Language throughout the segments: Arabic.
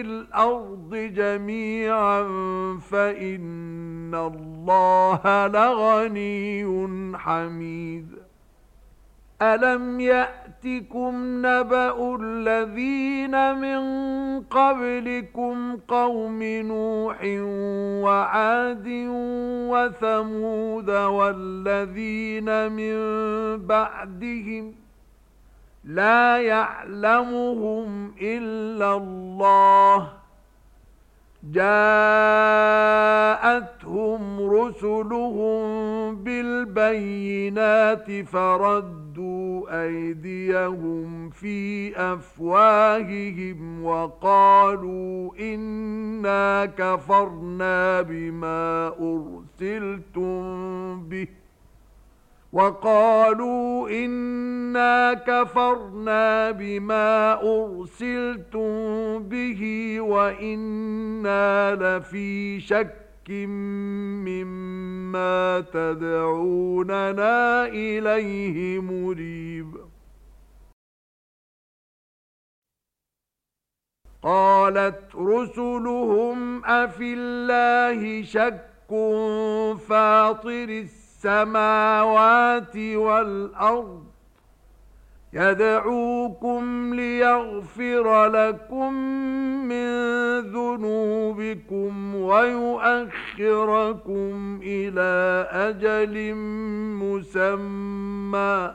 الأرض جميعا فإن الله لغني حميد. ألم يأتكم نبأ الذين من قبلكم قوم نوح وعاد وثمود والذين من بعدهم لا يعلمهم إلا الله. جاءتهم رسلهم بالبينات فردوا أيديهم في أفواههم وقالوا إنا كفرنا بما أرسلتم به. وَقَالُوا إِنَّا كَفَرْنَا بِمَا أُرْسِلْتُمْ بِهِ وَإِنَّا لَفِي شَكٍّ مِّمَّا تَدْعُونَنَا إِلَيْهِ مُرِيبٍ. قَالَتْ رُسُلُهُمْ أَفِي اللَّهِ شَكٌّ فَاطِرِ السماوات والأرض يدعوكم ليغفر لكم من ذنوبكم ويؤخركم إلى أجل مسمى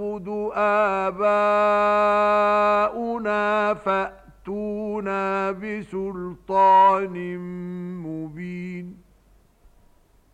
نَعْبُدُ آباؤنا فأتونا بسلطان مبين